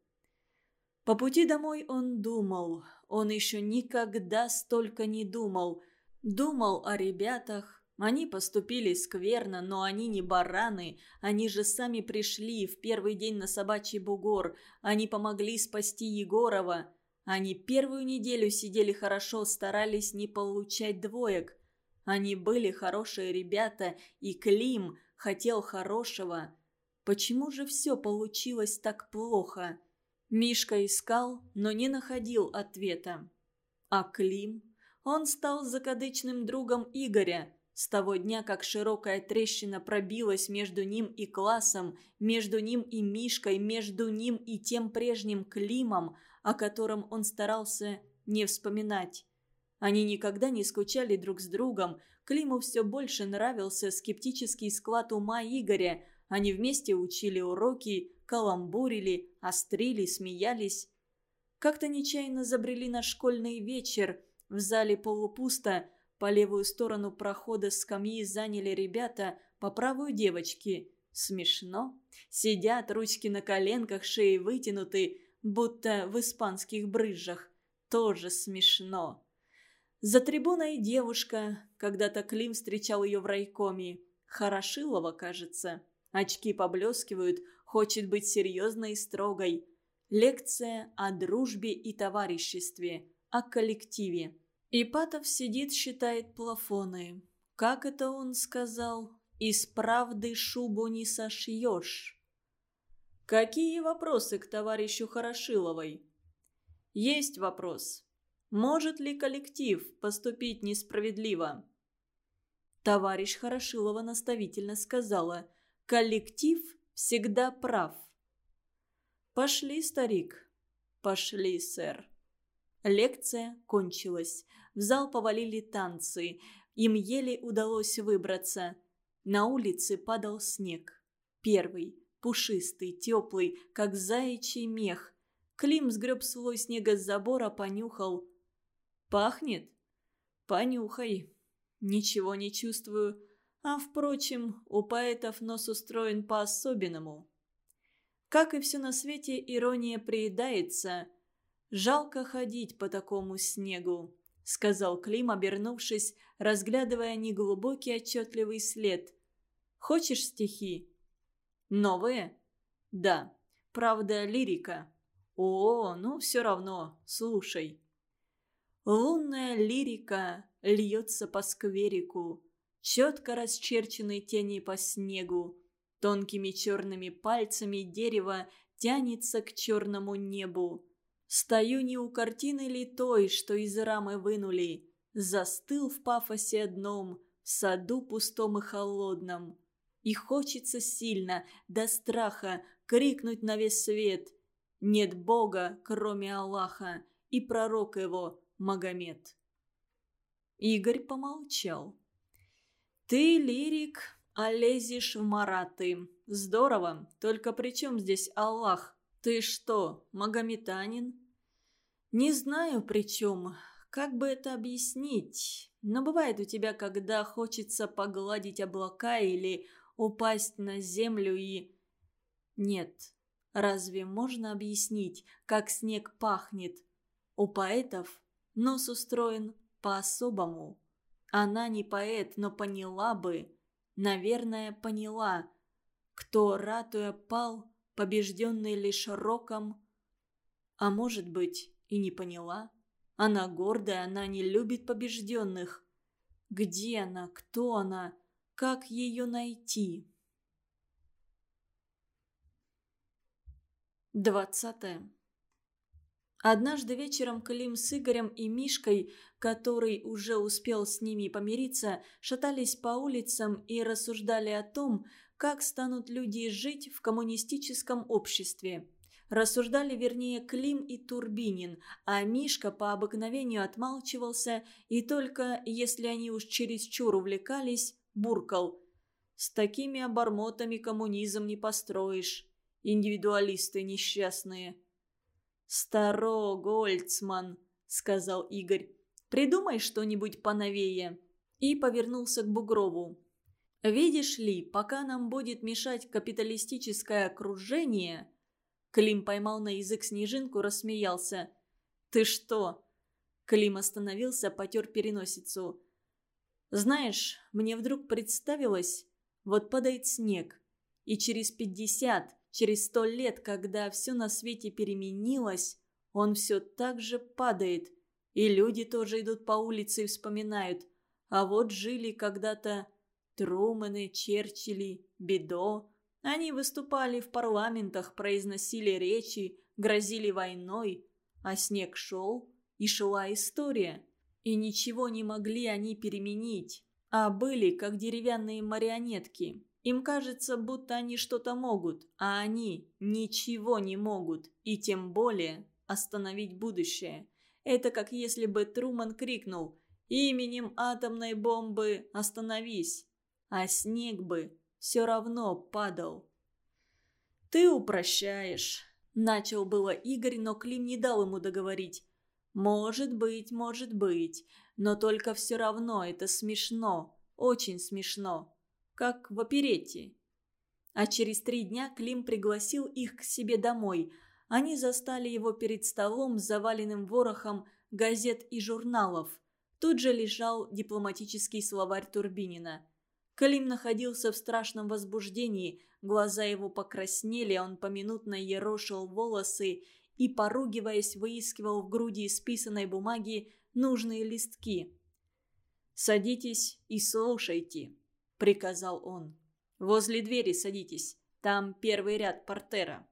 По пути домой он думал, он еще никогда столько не думал. Думал о ребятах, они поступили скверно, но они не бараны. Они же сами пришли в первый день на собачий бугор. Они помогли спасти Егорова. Они первую неделю сидели хорошо, старались не получать двоек. Они были хорошие ребята, и Клим хотел хорошего. Почему же все получилось так плохо? Мишка искал, но не находил ответа. А Клим? Он стал закадычным другом Игоря. С того дня, как широкая трещина пробилась между ним и классом, между ним и Мишкой, между ним и тем прежним Климом, о котором он старался не вспоминать. Они никогда не скучали друг с другом. Климу все больше нравился скептический склад ума Игоря. Они вместе учили уроки, каламбурили, острили, смеялись. Как-то нечаянно забрели на школьный вечер. В зале полупусто. По левую сторону прохода скамьи заняли ребята, по правую девочки. Смешно. Сидят, ручки на коленках, шеи вытянуты, будто в испанских брызжах. Тоже смешно. За трибуной девушка, когда-то Клим встречал ее в райкоме. Хорошилова, кажется. Очки поблескивают, хочет быть серьезной и строгой. Лекция о дружбе и товариществе, о коллективе. Ипатов сидит, считает плафоны. Как это он сказал? «Из правды шубу не сошьешь». Какие вопросы к товарищу Хорошиловой? Есть вопрос. Может ли коллектив поступить несправедливо? Товарищ Хорошилова наставительно сказала, коллектив всегда прав. Пошли, старик. Пошли, сэр. Лекция кончилась. В зал повалили танцы. Им еле удалось выбраться. На улице падал снег. Первый, пушистый, теплый, как заячий мех. Клим сгреб свой снега с забора, понюхал. Пахнет? Понюхай. Ничего не чувствую. А, впрочем, у поэтов нос устроен по-особенному. Как и все на свете, ирония приедается. «Жалко ходить по такому снегу», — сказал Клим, обернувшись, разглядывая неглубокий отчетливый след. «Хочешь стихи?» «Новые?» «Да. Правда, лирика». «О, ну все равно. Слушай». Лунная лирика льется по скверику, четко расчерченной тени по снегу. Тонкими черными пальцами дерево тянется к черному небу. Стою не у картины ли той, что из рамы вынули, Застыл в пафосе одном, в саду пустом и холодном. И хочется сильно, до страха, крикнуть на весь свет. Нет Бога, кроме Аллаха, и пророк его, Магомед. Игорь помолчал. «Ты лирик, а лезешь в мараты. Здорово, только при чем здесь Аллах? Ты что, магометанин?» «Не знаю при чем. Как бы это объяснить? Но бывает у тебя, когда хочется погладить облака или упасть на землю и...» «Нет, разве можно объяснить, как снег пахнет? У поэтов Нос устроен по-особому. Она не поэт, но поняла бы, наверное, поняла, кто, ратуя, пал, побежденный лишь роком. А может быть, и не поняла. Она гордая, она не любит побежденных. Где она, кто она, как ее найти? Двадцатое. Однажды вечером Клим с Игорем и Мишкой, который уже успел с ними помириться, шатались по улицам и рассуждали о том, как станут люди жить в коммунистическом обществе. Рассуждали, вернее, Клим и Турбинин, а Мишка по обыкновению отмалчивался и только, если они уж чересчур увлекались, буркал. «С такими обормотами коммунизм не построишь. Индивидуалисты несчастные». «Старо, Гольцман», — сказал Игорь. «Придумай что-нибудь поновее». и повернулся к Бугрову. «Видишь ли, пока нам будет мешать капиталистическое окружение...» Клим поймал на язык снежинку, рассмеялся. «Ты что?» Клим остановился, потер переносицу. «Знаешь, мне вдруг представилось, вот падает снег, и через пятьдесят, через сто лет, когда все на свете переменилось, он все так же падает, и люди тоже идут по улице и вспоминают. А вот жили когда-то Труманы, Черчилли, Бедо. Они выступали в парламентах, произносили речи, грозили войной, а снег шел, и шла история. И ничего не могли они переменить, а были как деревянные марионетки. Им кажется, будто они что-то могут, а они ничего не могут, и тем более остановить будущее. Это как если бы Труман крикнул «Именем атомной бомбы остановись!» А снег бы все равно падал. «Ты упрощаешь», – начал было Игорь, но Клим не дал ему договорить. «Может быть, может быть, но только все равно это смешно, очень смешно, как в оперете». А через три дня Клим пригласил их к себе домой – они застали его перед столом, заваленным ворохом газет и журналов. Тут же лежал дипломатический словарь Турбинина. Клим находился в страшном возбуждении, глаза его покраснели, он поминутно ерошил волосы и, поругиваясь, выискивал в груди исписанной бумаги нужные листки. «Садитесь и слушайте», — приказал он. «Возле двери садитесь, там первый ряд портера».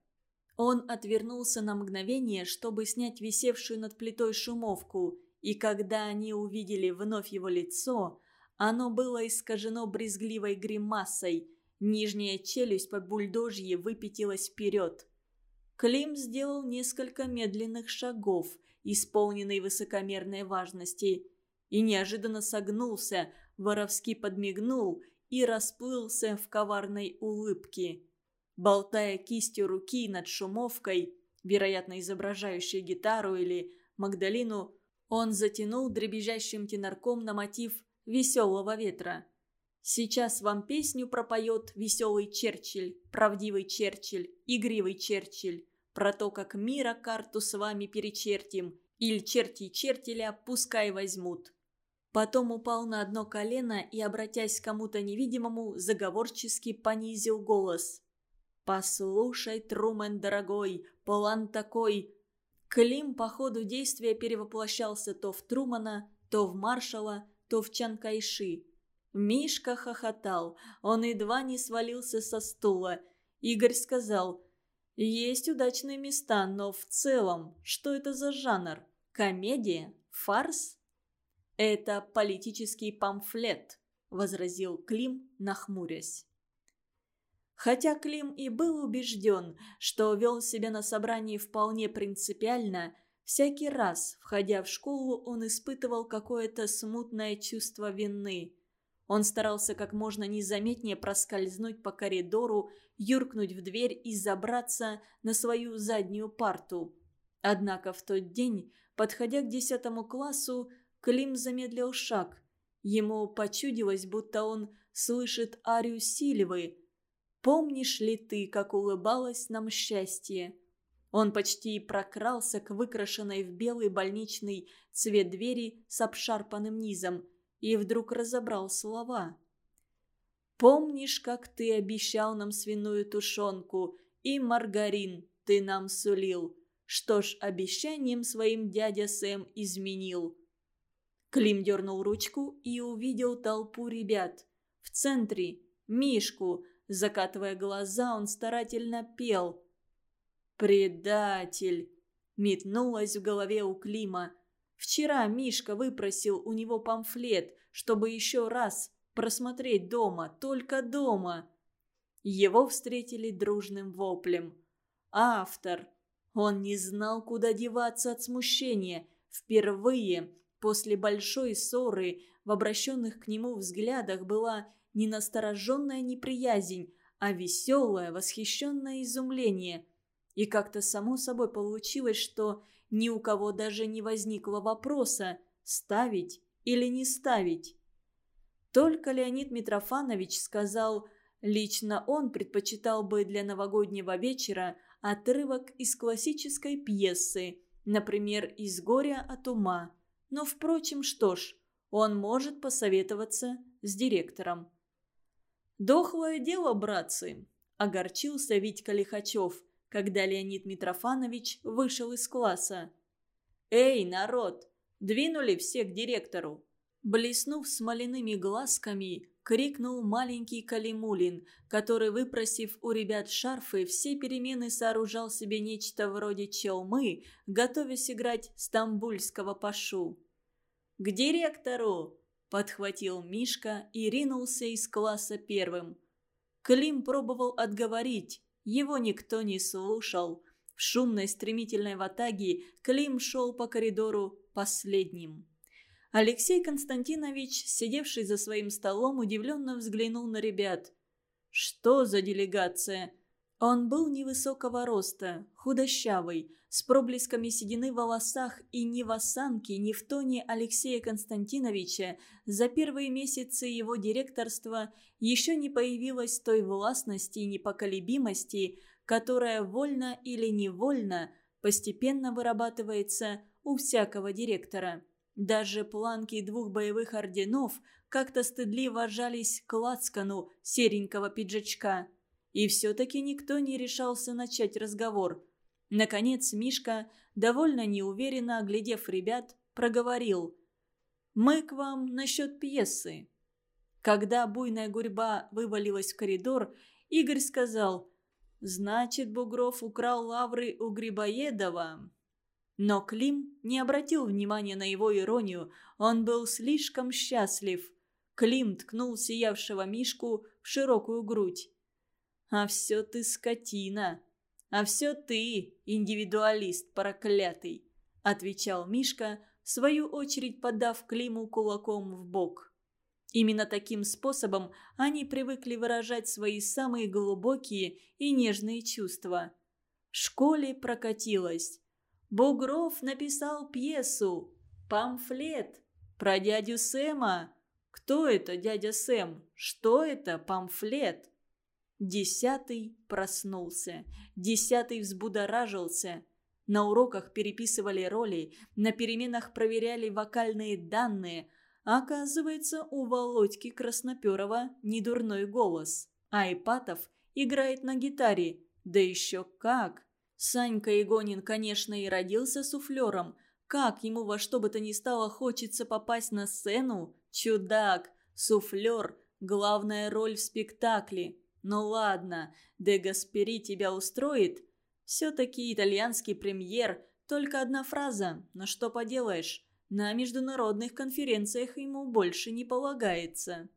Он отвернулся на мгновение, чтобы снять висевшую над плитой шумовку, и когда они увидели вновь его лицо, оно было искажено брезгливой гримасой, нижняя челюсть по бульдожье выпятилась вперед. Клим сделал несколько медленных шагов, исполненный высокомерной важности, и неожиданно согнулся, воровски подмигнул и расплылся в коварной улыбке. Болтая кистью руки над шумовкой, вероятно, изображающей гитару или Магдалину, он затянул дребезжащим тенорком на мотив «Веселого ветра». Сейчас вам песню пропоет веселый Черчилль, правдивый Черчилль, игривый Черчилль, про то, как мира карту с вами перечертим, или черти Чертиля пускай возьмут. Потом упал на одно колено и, обратясь к кому-то невидимому, заговорчески понизил голос. «Послушай, Трумен, дорогой, план такой...» Клим по ходу действия перевоплощался то в Трумана, то в маршала, то в. Мишка хохотал, он едва не свалился со стула. Игорь сказал, «Есть удачные места, но в целом, что это за жанр? Комедия? Фарс?» «Это политический памфлет», — возразил Клим, нахмурясь. Хотя Клим и был убежден, что вел себя на собрании вполне принципиально, всякий раз, входя в школу, он испытывал какое-то смутное чувство вины. Он старался как можно незаметнее проскользнуть по коридору, юркнуть в дверь и забраться на свою заднюю парту. Однако в тот день, подходя к десятому классу, Клим замедлил шаг. Ему почудилось, будто он слышит арию Сильвы – Помнишь ли ты, как улыбалось нам счастье?» Он почти прокрался к выкрашенной в белый больничный цвет двери с обшарпанным низом и вдруг разобрал слова. «Помнишь, как ты обещал нам свиную тушенку и маргарин ты нам сулил? Что ж, обещанием своим дядя Сэм изменил». Клим дернул ручку и увидел толпу ребят. В центре – Мишку – Закатывая глаза, он старательно пел. «Предатель!» – метнулась в голове у Клима. Вчера Мишка выпросил у него памфлет, чтобы еще раз просмотреть дома, только дома. Его встретили дружным воплем. Автор. Он не знал, куда деваться от смущения. Впервые после большой ссоры в обращенных к нему взглядах была не настороженная неприязнь, а веселое, восхищенное изумление. И как-то само собой получилось, что ни у кого даже не возникло вопроса, ставить или не ставить. Только Леонид Митрофанович сказал, лично он предпочитал бы для новогоднего вечера отрывок из классической пьесы, например, «Из горя от ума». Но, впрочем, что ж, он может посоветоваться с директором. «Дохлое дело, братцы!» – огорчился Витька Лихачев, когда Леонид Митрофанович вышел из класса. «Эй, народ! Двинули все к директору!» Блеснув смоляными глазками, крикнул маленький Калимулин, который, выпросив у ребят шарфы, все перемены сооружал себе нечто вроде челмы, готовясь играть стамбульского пашу. «К директору!» – подхватил Мишка и ринулся из класса первым. Клим пробовал отговорить, его никто не слушал. В шумной стремительной ватаге Клим шел по коридору последним. Алексей Константинович, сидевший за своим столом, удивленно взглянул на ребят. «Что за делегация?» Он был невысокого роста, худощавый, с проблесками седины в волосах и ни в осанке, ни в тоне Алексея Константиновича за первые месяцы его директорства еще не появилось той властности и непоколебимости, которая вольно или невольно постепенно вырабатывается у всякого директора. Даже планки двух боевых орденов как-то стыдливо жались к лацкану серенького пиджачка. И все-таки никто не решался начать разговор. Наконец Мишка, довольно неуверенно оглядев ребят, проговорил. «Мы к вам насчет пьесы». Когда буйная гурьба вывалилась в коридор, Игорь сказал «Значит, Бугров украл лавры у Грибоедова». Но Клим не обратил внимания на его иронию, он был слишком счастлив. Клим ткнул сиявшего Мишку в широкую грудь. «А все ты скотина! А все ты, индивидуалист проклятый!» – отвечал Мишка, в свою очередь подав Климу кулаком в бок. Именно таким способом они привыкли выражать свои самые глубокие и нежные чувства. В школе прокатилось. Бугров написал пьесу, памфлет про дядю Сэма. Кто это дядя Сэм? Что это памфлет? Десятый проснулся. Десятый взбудоражился. На уроках переписывали роли, на переменах проверяли вокальные данные. оказывается, у Володьки Красноперова недурной голос. А Ипатов играет на гитаре. Да еще как! Санька Игонин, конечно, и родился суфлером. Как ему во что бы то ни стало хочется попасть на сцену? Чудак, суфлер, главная роль в спектакле. Ну ладно, де Гаспери тебя устроит? Все-таки итальянский премьер, только одна фраза, но что поделаешь, на международных конференциях ему больше не полагается.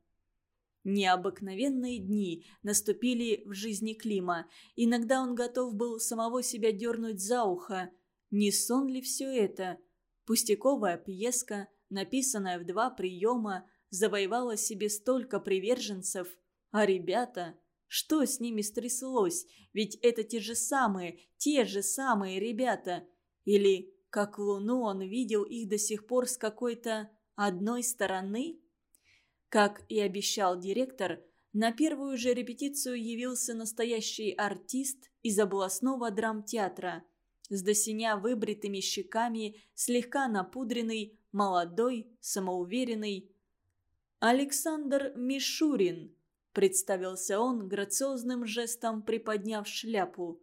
Необыкновенные дни наступили в жизни Клима. Иногда он готов был самого себя дернуть за ухо. Не сон ли все это? Пустяковая пьеска, написанная в два приема, завоевала себе столько приверженцев. А ребята... Что с ними стряслось? Ведь это те же самые, те же самые ребята. Или, как луну, он видел их до сих пор с какой-то одной стороны? Как и обещал директор, на первую же репетицию явился настоящий артист из областного драмтеатра. С досиня выбритыми щеками, слегка напудренный, молодой, самоуверенный. «Александр Мишурин», – представился он грациозным жестом, приподняв шляпу.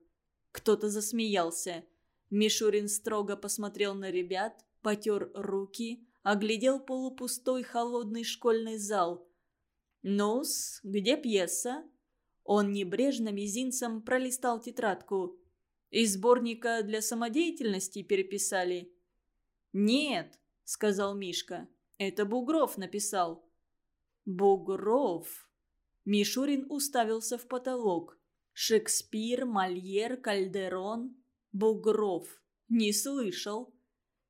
Кто-то засмеялся. Мишурин строго посмотрел на ребят, потер руки, оглядел полупустой холодный школьный зал. «Ну-с, где пьеса?» Он небрежно мизинцем пролистал тетрадку. «Из сборника для самодеятельности переписали?» «Нет», — сказал Мишка, — «это Бугров написал». «Бугров?» Мишурин уставился в потолок. «Шекспир, Мольер, Кальдерон, Бугров. Не слышал».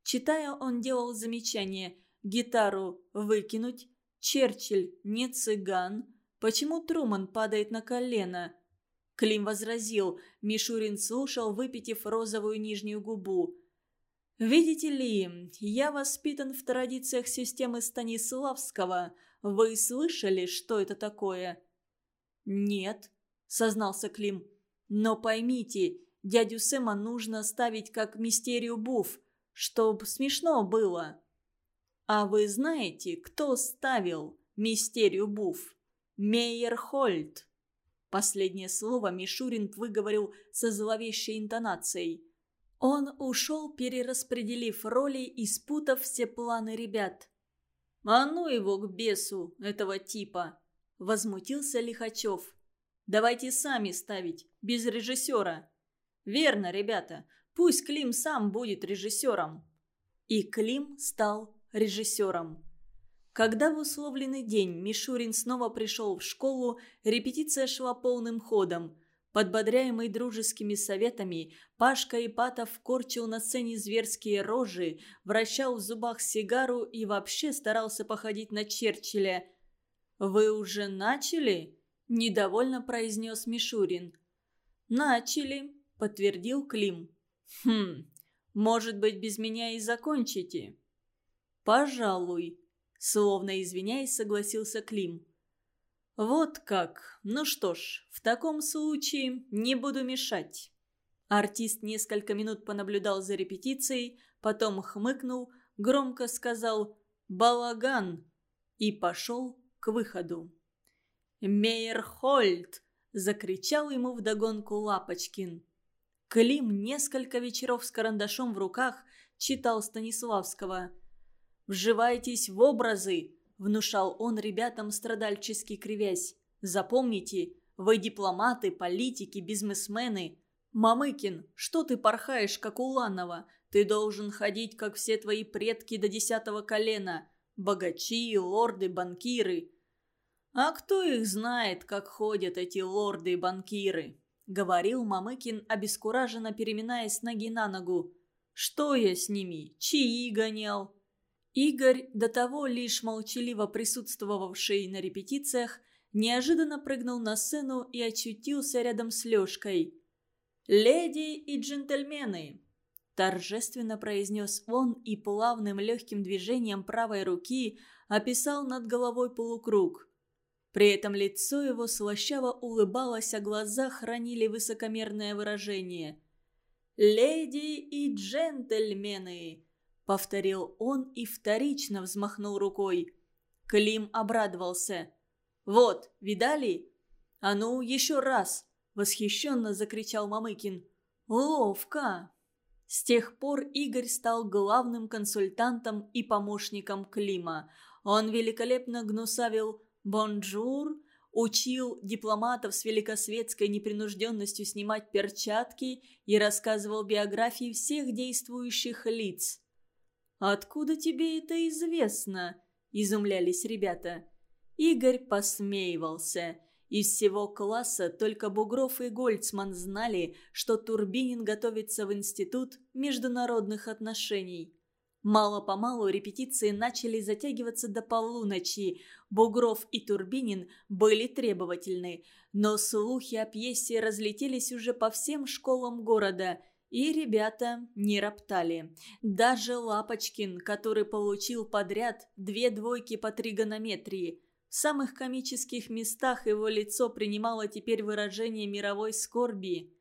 Читая, он делал замечание «Гитару выкинуть», «Черчилль не цыган», «Почему Труман падает на колено?» Клим возразил, Мишурин слушал, выпитив розовую нижнюю губу. «Видите ли, я воспитан в традициях системы Станиславского. Вы слышали, что это такое?» «Нет», — сознался Клим. «Но поймите, дядю Сэма нужно ставить как мистерию Буф, чтоб смешно было». «А вы знаете, кто ставил мистерию Буф?» «Мейер Хольт». Последнее слово Мишурин выговорил со зловещей интонацией. Он ушел, перераспределив роли и спутав все планы ребят. «А ну его к бесу, этого типа!» – возмутился Лихачев. «Давайте сами ставить, без режиссера». «Верно, ребята, пусть Клим сам будет режиссером». И Клим стал режиссером. Когда в условленный день Мишурин снова пришел в школу, репетиция шла полным ходом – Подбодряемый дружескими советами, Пашка Ипатов корчил на сцене зверские рожи, вращал в зубах сигару и вообще старался походить на Черчилля. «Вы уже начали?» – недовольно произнес Мишурин. «Начали», – подтвердил Клим. «Хм, может быть, без меня и закончите?» «Пожалуй», – словно извиняясь, согласился Клим. «Вот как. Ну что ж, в таком случае не буду мешать». Артист несколько минут понаблюдал за репетицией, потом хмыкнул, громко сказал «Балаган» и пошел к выходу. «Мейерхольд!» – закричал ему вдогонку Лапочкин. Клим несколько вечеров с карандашом в руках читал Станиславского. «Вживайтесь в образы!» – внушал он ребятам страдальчески кривясь. «Запомните, вы дипломаты, политики, бизнесмены. Мамыкин, что ты порхаешь, как Уланова? Ты должен ходить, как все твои предки до десятого колена. Богачи, лорды, банкиры». «А кто их знает, как ходят эти лорды и банкиры?» — говорил Мамыкин, обескураженно переминаясь ноги на ногу. «Что я с ними? Чаи гонял?» Игорь, до того лишь молчаливо присутствовавший на репетициях, неожиданно прыгнул на сцену и очутился рядом с Лёшкой. «Леди и джентльмены!» Торжественно произнес он и плавным легким движением правой руки описал над головой полукруг. При этом лицо его слащаво улыбалось, а глаза хранили высокомерное выражение. «Леди и джентльмены!» Повторил он и вторично взмахнул рукой. Клим обрадовался. «Вот, видали?» «А ну, еще раз!» Восхищенно закричал Мамыкин. «Ловко!» С тех пор Игорь стал главным консультантом и помощником Клима. Он великолепно гнусавил «бонжур», учил дипломатов с великосветской непринужденностью снимать перчатки и рассказывал биографии всех действующих лиц. «Откуда тебе это известно?» – изумлялись ребята. Игорь посмеивался. Из всего класса только Бугров и Гольцман знали, что Турбинин готовится в Институт международных отношений. Мало-помалу репетиции начали затягиваться до полуночи. Бугров и Турбинин были требовательны, но слухи о пьесе разлетелись уже по всем школам города – и ребята не роптали. Даже Лапочкин, который получил подряд две двойки по тригонометрии. В самых комических местах его лицо принимало теперь выражение мировой скорби.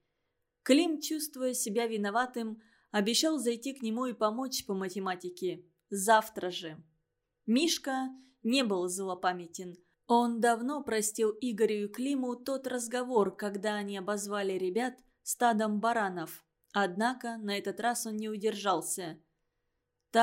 Клим, чувствуя себя виноватым, обещал зайти к нему и помочь по математике. Завтра же. Мишка не был злопамятен. Он давно простил Игорю и Климу тот разговор, когда они обозвали ребят стадом баранов. Однако на этот раз он не удержался.